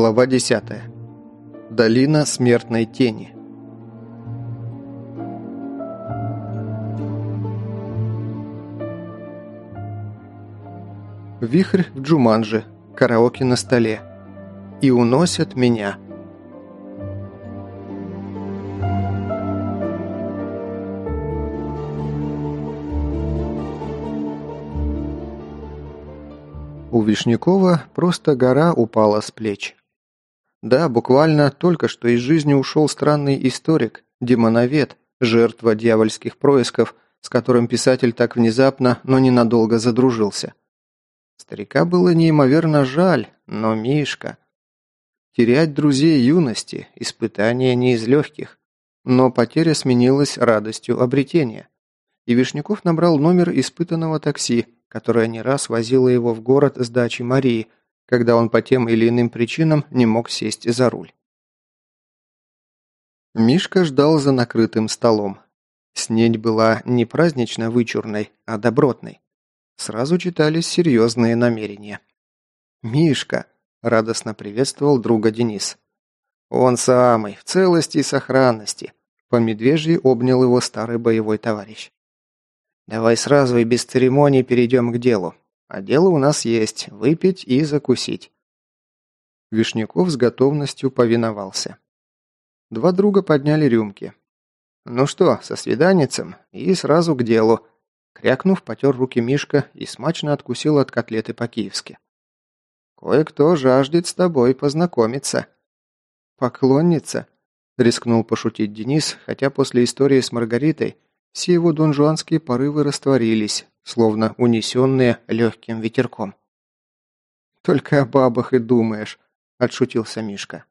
Глава 10. Долина смертной тени. Вихрь в Джуманже, караоке на столе. И уносят меня. У Вишнякова просто гора упала с плеч. Да, буквально только что из жизни ушел странный историк, демоновед, жертва дьявольских происков, с которым писатель так внезапно, но ненадолго задружился. Старика было неимоверно жаль, но Мишка... Терять друзей юности – испытание не из легких. Но потеря сменилась радостью обретения. И Вишняков набрал номер испытанного такси, которая не раз возила его в город с дачи Марии, когда он по тем или иным причинам не мог сесть за руль. Мишка ждал за накрытым столом. Снедь была не празднично вычурной, а добротной. Сразу читались серьезные намерения. «Мишка!» – радостно приветствовал друга Денис. «Он самый, в целости и сохранности!» По медвежьи обнял его старый боевой товарищ. Давай сразу и без церемоний перейдем к делу. А дело у нас есть – выпить и закусить». Вишняков с готовностью повиновался. Два друга подняли рюмки. «Ну что, со свиданницем и сразу к делу». Крякнув, потер руки Мишка и смачно откусил от котлеты по-киевски. «Кое-кто жаждет с тобой познакомиться». «Поклонница?» – рискнул пошутить Денис, хотя после истории с Маргаритой – все его донжуанские порывы растворились, словно унесенные легким ветерком. «Только о бабах и думаешь», – отшутился Мишка.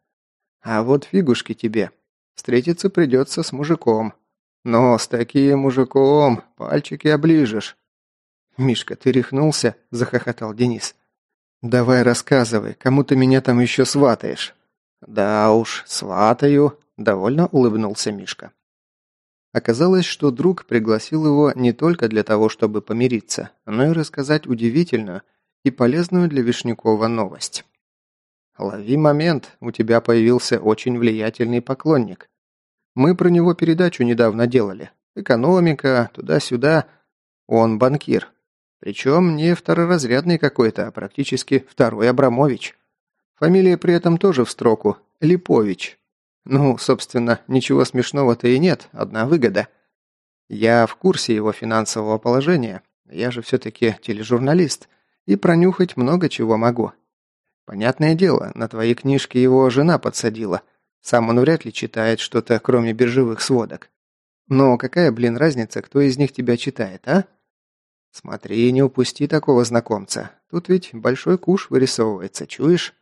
«А вот фигушки тебе. Встретиться придется с мужиком. Но с таким мужиком пальчики оближешь». «Мишка, ты рехнулся?» – захохотал Денис. «Давай рассказывай, кому ты меня там еще сватаешь?» «Да уж, сватаю», – довольно улыбнулся Мишка. Оказалось, что друг пригласил его не только для того, чтобы помириться, но и рассказать удивительную и полезную для Вишнякова новость. «Лови момент, у тебя появился очень влиятельный поклонник. Мы про него передачу недавно делали. Экономика, туда-сюда. Он банкир. Причем не второразрядный какой-то, а практически второй Абрамович. Фамилия при этом тоже в строку – Липович. Ну, собственно, ничего смешного-то и нет, одна выгода. Я в курсе его финансового положения, я же все-таки тележурналист, и пронюхать много чего могу. Понятное дело, на твои книжки его жена подсадила. Сам он вряд ли читает что-то, кроме биржевых сводок. Но какая, блин, разница, кто из них тебя читает, а? Смотри, не упусти такого знакомца. Тут ведь большой куш вырисовывается, чуешь?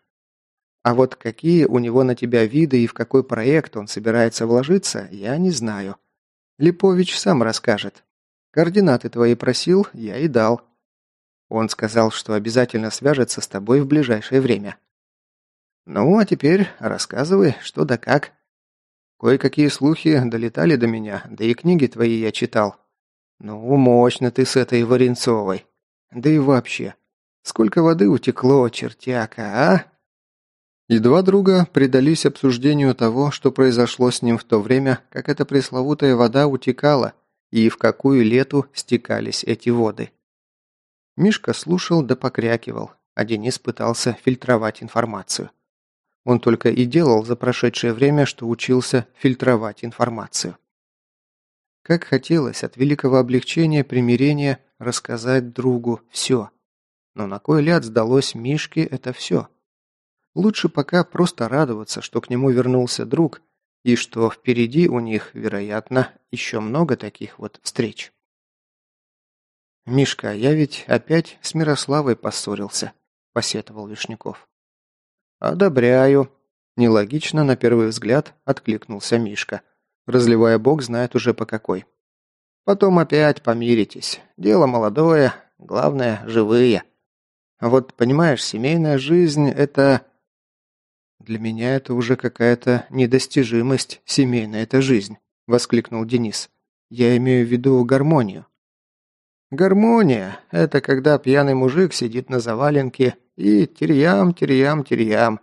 А вот какие у него на тебя виды и в какой проект он собирается вложиться, я не знаю. Липович сам расскажет. Координаты твои просил, я и дал. Он сказал, что обязательно свяжется с тобой в ближайшее время. Ну, а теперь рассказывай, что да как. Кое-какие слухи долетали до меня, да и книги твои я читал. Ну, мощно ты с этой Варенцовой. Да и вообще, сколько воды утекло, чертяка, а? И два друга предались обсуждению того, что произошло с ним в то время, как эта пресловутая вода утекала и в какую лету стекались эти воды. Мишка слушал да покрякивал, а Денис пытался фильтровать информацию. Он только и делал за прошедшее время, что учился фильтровать информацию. Как хотелось от великого облегчения примирения рассказать другу все. Но на кой ляд сдалось Мишке это все? Лучше пока просто радоваться, что к нему вернулся друг, и что впереди у них, вероятно, еще много таких вот встреч. «Мишка, я ведь опять с Мирославой поссорился», – посетовал Вишняков. «Одобряю», – нелогично на первый взгляд откликнулся Мишка, разливая бог знает уже по какой. «Потом опять помиритесь. Дело молодое, главное – живые. Вот, понимаешь, семейная жизнь – это «Для меня это уже какая-то недостижимость, семейная эта жизнь», – воскликнул Денис. «Я имею в виду гармонию». «Гармония – это когда пьяный мужик сидит на заваленке и терьям, терьям, терьям.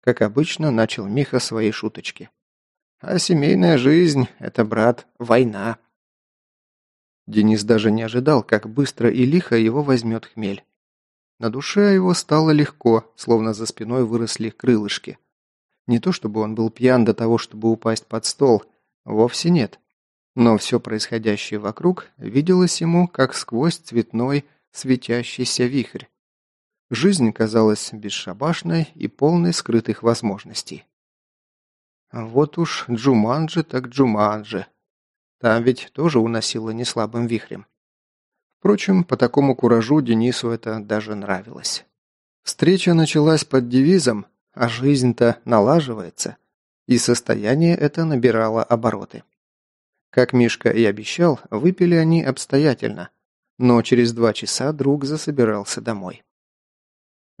Как обычно, начал Миха свои шуточки. А семейная жизнь – это, брат, война. Денис даже не ожидал, как быстро и лихо его возьмет хмель. На душе его стало легко, словно за спиной выросли крылышки. Не то чтобы он был пьян до того, чтобы упасть под стол, вовсе нет. Но все происходящее вокруг виделось ему, как сквозь цветной, светящийся вихрь. Жизнь казалась бесшабашной и полной скрытых возможностей. Вот уж Джуманджи так Джуманджи. Там ведь тоже уносило неслабым вихрем. Впрочем, по такому куражу Денису это даже нравилось. Встреча началась под девизом «А жизнь-то налаживается», и состояние это набирало обороты. Как Мишка и обещал, выпили они обстоятельно, но через два часа друг засобирался домой.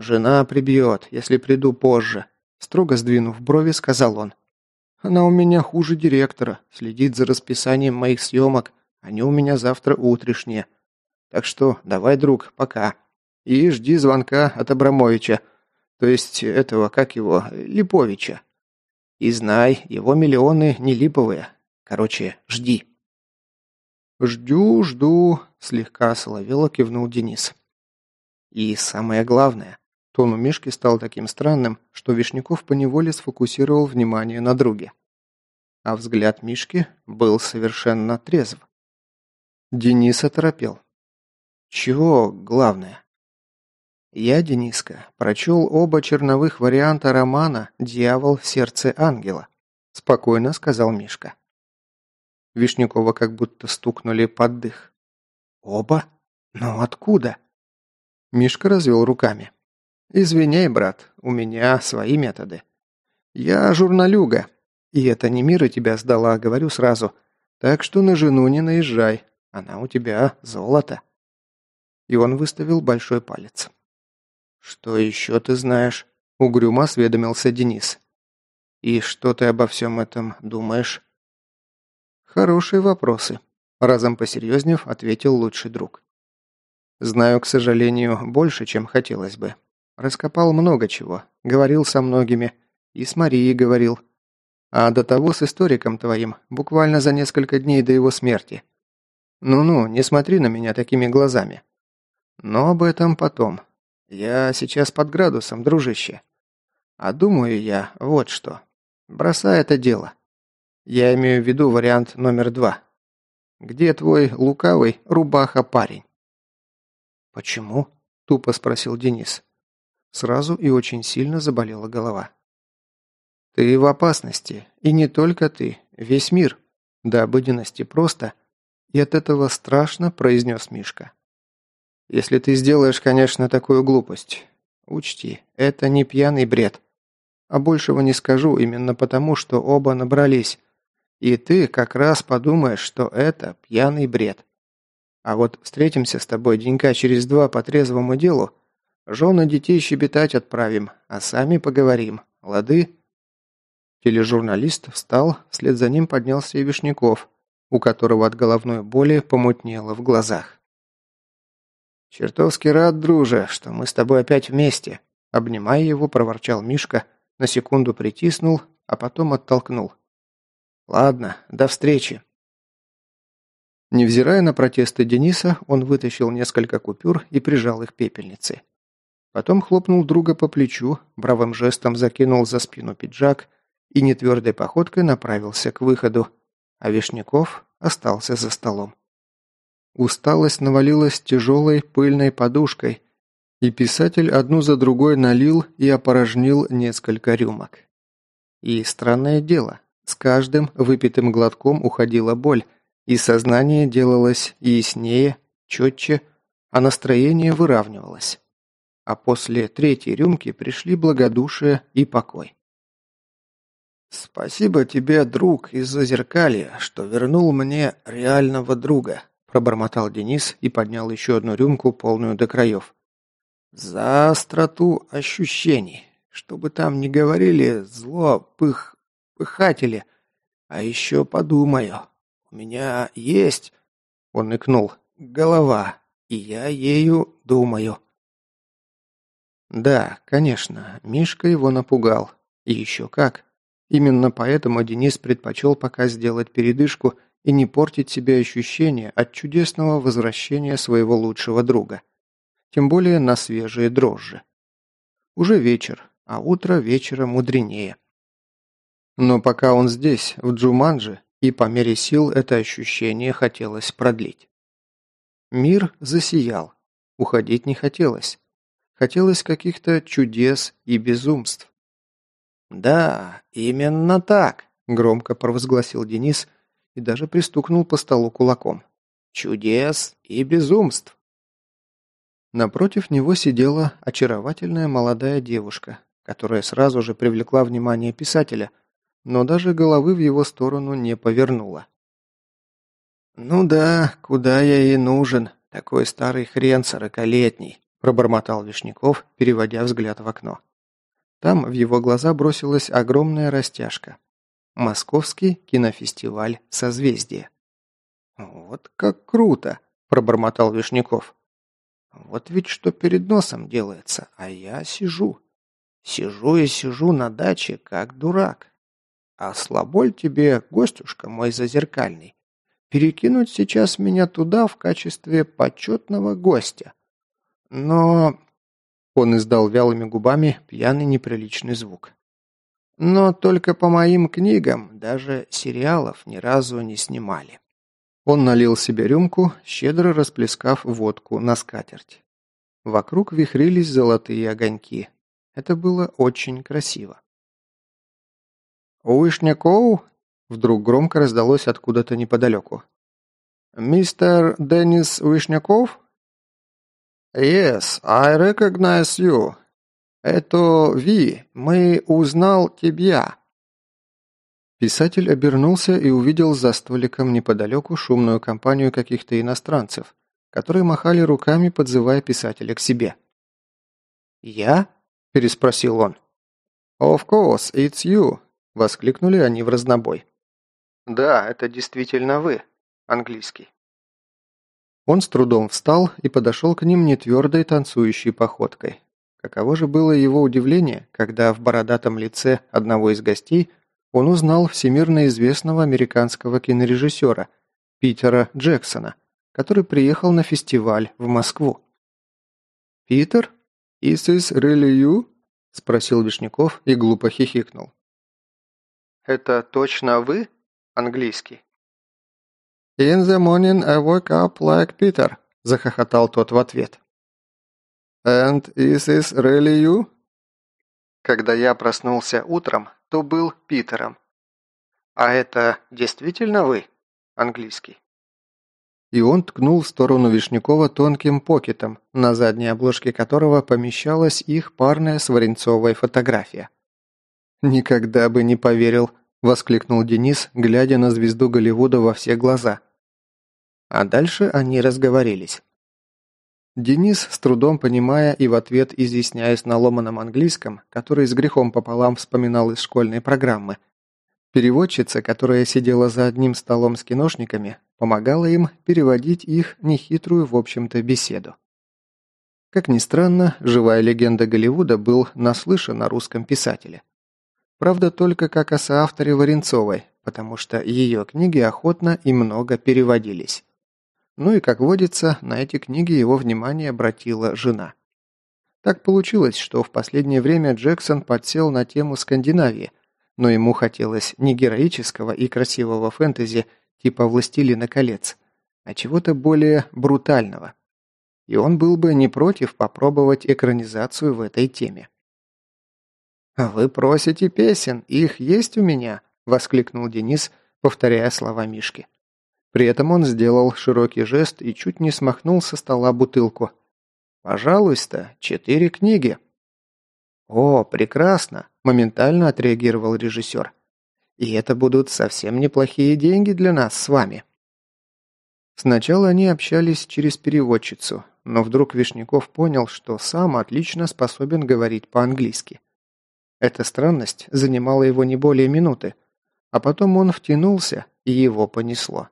«Жена прибьет, если приду позже», – строго сдвинув брови, сказал он. «Она у меня хуже директора, следит за расписанием моих съемок, они у меня завтра утрешние. Так что давай, друг, пока. И жди звонка от Абрамовича, то есть этого, как его, Липовича. И знай, его миллионы не липовые, Короче, жди». «Жду, жду», – слегка соловело кивнул Денис. «И самое главное». Тон у Мишки стал таким странным, что Вишняков поневоле сфокусировал внимание на друге. А взгляд Мишки был совершенно трезв. Денис оторопел. «Чего главное?» «Я, Дениска, прочел оба черновых варианта романа «Дьявол в сердце ангела», – спокойно сказал Мишка. Вишнякова как будто стукнули под дых. «Оба? Но откуда?» Мишка развел руками. «Извиняй, брат, у меня свои методы. Я журналюга, и это не мира тебя сдала, говорю сразу. Так что на жену не наезжай, она у тебя золото». И он выставил большой палец. «Что еще ты знаешь?» – угрюмо осведомился Денис. «И что ты обо всем этом думаешь?» «Хорошие вопросы», – разом посерьезнев ответил лучший друг. «Знаю, к сожалению, больше, чем хотелось бы. Раскопал много чего, говорил со многими, и с Марией говорил. А до того с историком твоим, буквально за несколько дней до его смерти. Ну-ну, не смотри на меня такими глазами. Но об этом потом. Я сейчас под градусом, дружище. А думаю я вот что. Бросай это дело. Я имею в виду вариант номер два. Где твой лукавый рубаха-парень?» «Почему?» – тупо спросил Денис. Сразу и очень сильно заболела голова. «Ты в опасности, и не только ты, весь мир. До обыденности просто, и от этого страшно», – произнес Мишка. «Если ты сделаешь, конечно, такую глупость, учти, это не пьяный бред. А большего не скажу именно потому, что оба набрались, и ты как раз подумаешь, что это пьяный бред. А вот встретимся с тобой денька через два по трезвому делу, жены детей щебетать отправим, а сами поговорим. Лады?» Тележурналист встал, вслед за ним поднялся и Вишняков, у которого от головной боли помутнело в глазах. «Чертовски рад, друже, что мы с тобой опять вместе», обнимая его, проворчал Мишка, на секунду притиснул, а потом оттолкнул. Ладно, до встречи. Невзирая на протесты Дениса, он вытащил несколько купюр и прижал их пепельницей. Потом хлопнул друга по плечу, бравым жестом закинул за спину пиджак и нетвердой походкой направился к выходу, а Вишняков остался за столом. Усталость навалилась тяжелой пыльной подушкой, и писатель одну за другой налил и опорожнил несколько рюмок. И странное дело, с каждым выпитым глотком уходила боль, и сознание делалось яснее, четче, а настроение выравнивалось. А после третьей рюмки пришли благодушие и покой. «Спасибо тебе, друг из Зазеркалья, что вернул мне реального друга», пробормотал Денис и поднял еще одну рюмку, полную до краев. «За остроту ощущений. Чтобы там не говорили зло, пых, пыхатели. А еще подумаю. У меня есть...» Он икнул. «Голова. И я ею думаю». Да, конечно, Мишка его напугал. И еще как. Именно поэтому Денис предпочел пока сделать передышку и не портить себе ощущение от чудесного возвращения своего лучшего друга. Тем более на свежие дрожжи. Уже вечер, а утро вечера мудренее. Но пока он здесь, в Джуманджи, и по мере сил это ощущение хотелось продлить. Мир засиял. Уходить не хотелось. Хотелось каких-то чудес и безумств. «Да, именно так», – громко провозгласил Денис и даже пристукнул по столу кулаком. «Чудес и безумств». Напротив него сидела очаровательная молодая девушка, которая сразу же привлекла внимание писателя, но даже головы в его сторону не повернула. «Ну да, куда я ей нужен, такой старый хрен сорокалетний», пробормотал Вишняков, переводя взгляд в окно. Там в его глаза бросилась огромная растяжка. Московский кинофестиваль «Созвездие». «Вот как круто!» – пробормотал Вишняков. «Вот ведь что перед носом делается, а я сижу. Сижу и сижу на даче, как дурак. А слаболь тебе, гостюшка мой зазеркальный, перекинуть сейчас меня туда в качестве почетного гостя. Но он издал вялыми губами пьяный неприличный звук. Но только по моим книгам даже сериалов ни разу не снимали. Он налил себе рюмку, щедро расплескав водку на скатерть. Вокруг вихрились золотые огоньки. Это было очень красиво. «Уишнякоу?» Вдруг громко раздалось откуда-то неподалеку. «Мистер Деннис Уишняков?» «Yes, I recognize you. Это Ви. Мы узнал тебя». Писатель обернулся и увидел за столиком неподалеку шумную компанию каких-то иностранцев, которые махали руками, подзывая писателя к себе. «Я?» – переспросил он. «Of course, it's you», – воскликнули они в разнобой. «Да, это действительно вы», – английский. Он с трудом встал и подошел к ним нетвердой танцующей походкой. Каково же было его удивление, когда в бородатом лице одного из гостей он узнал всемирно известного американского кинорежиссера Питера Джексона, который приехал на фестиваль в Москву. «Питер? Is this really you?» – спросил Вишняков и глупо хихикнул. «Это точно вы?» – английский. «In the morning I woke up like Peter», – захохотал тот в ответ. «And is this really you?» Когда я проснулся утром, то был Питером. «А это действительно вы?» Английский. И он ткнул в сторону Вишнякова тонким покетом, на задней обложке которого помещалась их парная с Варенцовой фотография. «Никогда бы не поверил», – воскликнул Денис, глядя на звезду Голливуда во все глаза. А дальше они разговорились. Денис, с трудом понимая и в ответ изъясняясь на ломаном английском, который с грехом пополам вспоминал из школьной программы. Переводчица, которая сидела за одним столом с киношниками, помогала им переводить их нехитрую, в общем-то, беседу. Как ни странно, живая легенда Голливуда был наслышан о русском писателе. Правда, только как о соавторе Варенцовой, потому что ее книги охотно и много переводились. Ну и, как водится, на эти книги его внимание обратила жена. Так получилось, что в последнее время Джексон подсел на тему Скандинавии, но ему хотелось не героического и красивого фэнтези типа «Властелина колец», а чего-то более брутального. И он был бы не против попробовать экранизацию в этой теме. «Вы просите песен, их есть у меня», – воскликнул Денис, повторяя слова Мишки. При этом он сделал широкий жест и чуть не смахнул со стола бутылку. «Пожалуйста, четыре книги». «О, прекрасно!» – моментально отреагировал режиссер. «И это будут совсем неплохие деньги для нас с вами». Сначала они общались через переводчицу, но вдруг Вишняков понял, что сам отлично способен говорить по-английски. Эта странность занимала его не более минуты, а потом он втянулся, и его понесло.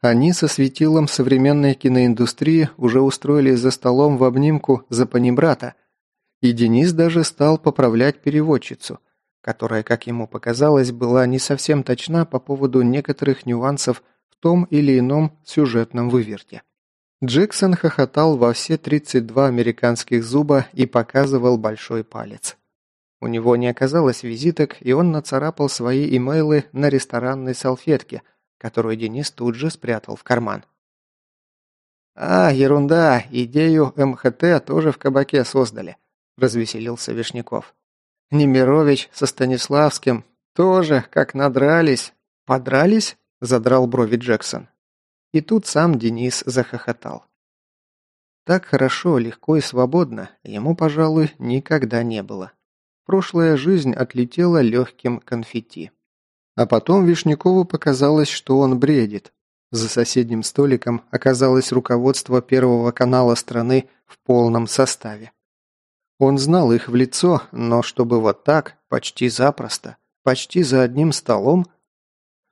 Они со светилом современной киноиндустрии уже устроились за столом в обнимку за панибрата, и Денис даже стал поправлять переводчицу, которая, как ему показалось, была не совсем точна по поводу некоторых нюансов в том или ином сюжетном выверте. Джексон хохотал во все 32 американских зуба и показывал большой палец. У него не оказалось визиток, и он нацарапал свои имейлы на ресторанной салфетке, которую Денис тут же спрятал в карман. «А, ерунда, идею МХТ тоже в кабаке создали», – развеселился Вишняков. Немирович со Станиславским тоже как надрались. Подрались? Задрал брови Джексон. И тут сам Денис захохотал. Так хорошо, легко и свободно ему, пожалуй, никогда не было. Прошлая жизнь отлетела легким конфетти. А потом Вишнякову показалось, что он бредит. За соседним столиком оказалось руководство Первого канала страны в полном составе. Он знал их в лицо, но чтобы вот так, почти запросто, почти за одним столом...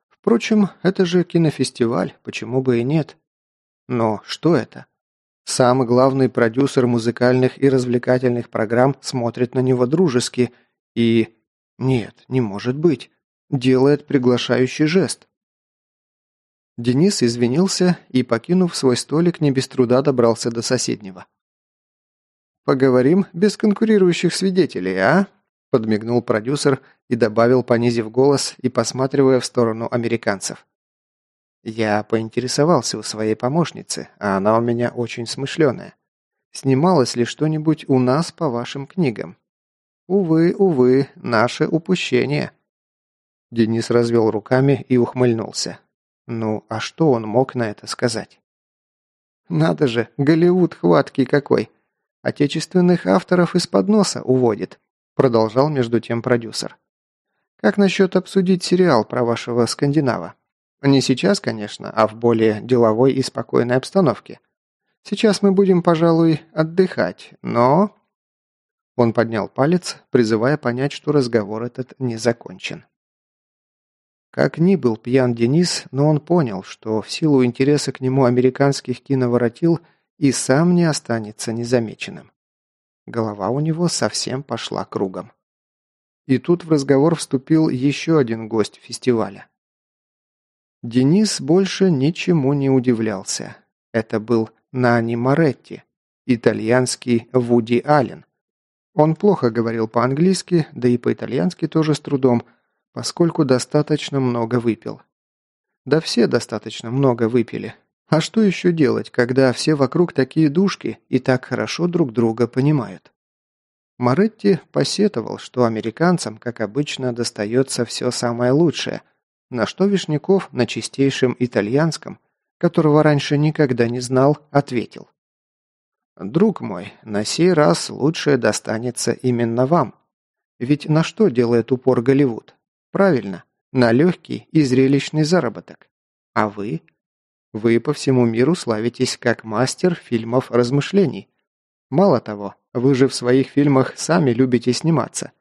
Впрочем, это же кинофестиваль, почему бы и нет? Но что это? Сам главный продюсер музыкальных и развлекательных программ смотрит на него дружески и... Нет, не может быть. Делает приглашающий жест. Денис извинился и, покинув свой столик, не без труда добрался до соседнего. «Поговорим без конкурирующих свидетелей, а?» Подмигнул продюсер и добавил, понизив голос и посматривая в сторону американцев. Я поинтересовался у своей помощницы, а она у меня очень смышленая. Снималось ли что-нибудь у нас по вашим книгам? Увы, увы, наше упущение. Денис развел руками и ухмыльнулся. Ну, а что он мог на это сказать? Надо же, Голливуд хваткий какой. Отечественных авторов из-под носа уводит», продолжал между тем продюсер. «Как насчет обсудить сериал про вашего скандинава? Не сейчас, конечно, а в более деловой и спокойной обстановке. Сейчас мы будем, пожалуй, отдыхать, но...» Он поднял палец, призывая понять, что разговор этот не закончен. Как ни был пьян Денис, но он понял, что в силу интереса к нему американских киноворотил – и сам не останется незамеченным. Голова у него совсем пошла кругом. И тут в разговор вступил еще один гость фестиваля. Денис больше ничему не удивлялся. Это был Нани Моретти, итальянский Вуди Аллен. Он плохо говорил по-английски, да и по-итальянски тоже с трудом, поскольку достаточно много выпил. Да все достаточно много выпили, а что еще делать, когда все вокруг такие душки и так хорошо друг друга понимают? Моретти посетовал, что американцам, как обычно, достается все самое лучшее, на что Вишняков на чистейшем итальянском, которого раньше никогда не знал, ответил. «Друг мой, на сей раз лучшее достанется именно вам. Ведь на что делает упор Голливуд? Правильно, на легкий и зрелищный заработок. А вы вы по всему миру славитесь как мастер фильмов размышлений. Мало того, вы же в своих фильмах сами любите сниматься.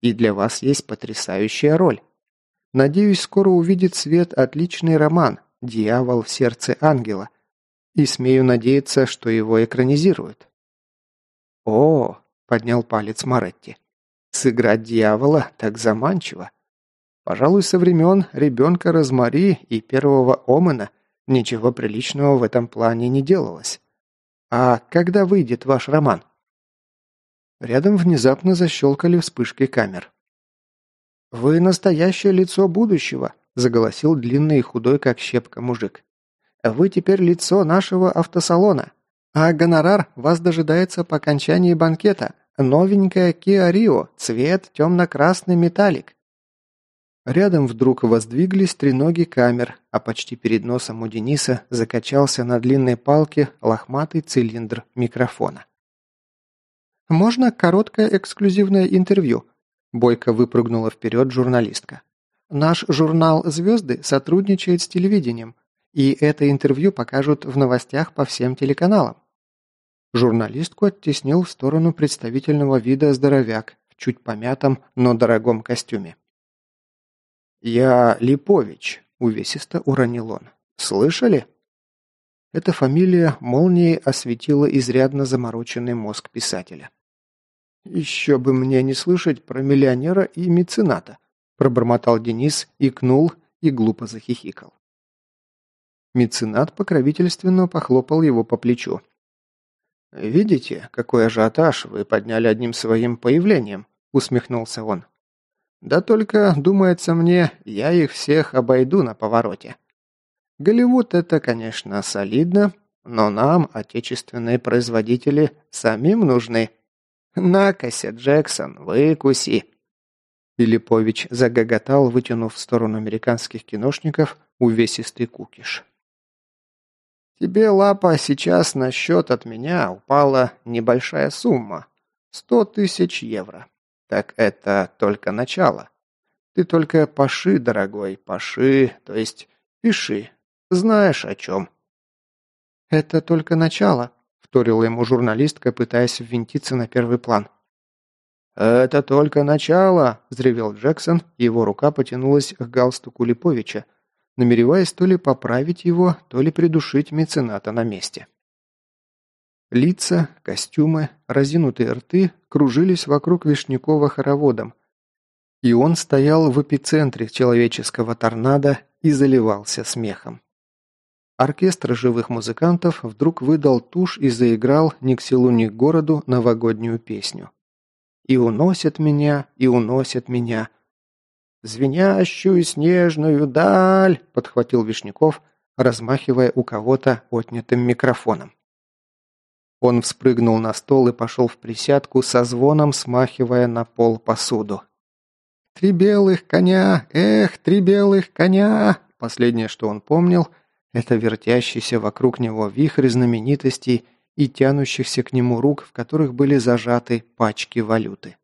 И для вас есть потрясающая роль. Надеюсь, скоро увидит свет отличный роман «Дьявол в сердце ангела». И смею надеяться, что его экранизируют. «О!» – поднял палец Маретти. «Сыграть дьявола так заманчиво. Пожалуй, со времен ребенка Розмари и первого Омена – Ничего приличного в этом плане не делалось. А когда выйдет ваш роман? Рядом внезапно защелкали вспышки камер. «Вы настоящее лицо будущего», – заголосил длинный и худой, как щепка, мужик. «Вы теперь лицо нашего автосалона, а гонорар вас дожидается по окончании банкета. Новенькая Kia Rio, цвет темно-красный металлик. Рядом вдруг воздвиглись треноги камер, а почти перед носом у Дениса закачался на длинной палке лохматый цилиндр микрофона. «Можно короткое эксклюзивное интервью?» Бойко выпрыгнула вперед журналистка. «Наш журнал «Звезды» сотрудничает с телевидением, и это интервью покажут в новостях по всем телеканалам». Журналистку оттеснил в сторону представительного вида здоровяк в чуть помятом, но дорогом костюме. «Я Липович», – увесисто уронил он. «Слышали?» Эта фамилия молнией осветила изрядно замороченный мозг писателя. «Еще бы мне не слышать про миллионера и мецената», пробормотал Денис, икнул и глупо захихикал. Меценат покровительственно похлопал его по плечу. «Видите, какой ажиотаж вы подняли одним своим появлением?» усмехнулся он. «Да только, думается мне, я их всех обойду на повороте. Голливуд это, конечно, солидно, но нам, отечественные производители, самим нужны. Накося, Джексон, выкуси!» Филиппович загоготал, вытянув в сторону американских киношников увесистый кукиш. «Тебе, Лапа, сейчас на счет от меня упала небольшая сумма. Сто тысяч евро. Так это только начало. Ты только паши, дорогой, паши, то есть пиши. Знаешь о чем». «Это только начало», — вторила ему журналистка, пытаясь ввинтиться на первый план. «Это только начало!» – взревел Джексон, и его рука потянулась к галстуку Липовича, намереваясь то ли поправить его, то ли придушить мецената на месте. Лица, костюмы, разинутые рты кружились вокруг Вишнякова хороводом, и он стоял в эпицентре человеческого торнадо и заливался смехом. Оркестр живых музыкантов вдруг выдал тушь и заиграл ни к селу, ни к городу новогоднюю песню. И уносят меня, и уносят меня. «Звенящую снежную даль!» – подхватил Вишняков, размахивая у кого-то отнятым микрофоном. Он вспрыгнул на стол и пошел в присядку со звоном, смахивая на пол посуду. «Три белых коня! Эх, три белых коня!» Последнее, что он помнил, это вертящийся вокруг него вихрь знаменитостей и тянущихся к нему рук, в которых были зажаты пачки валюты.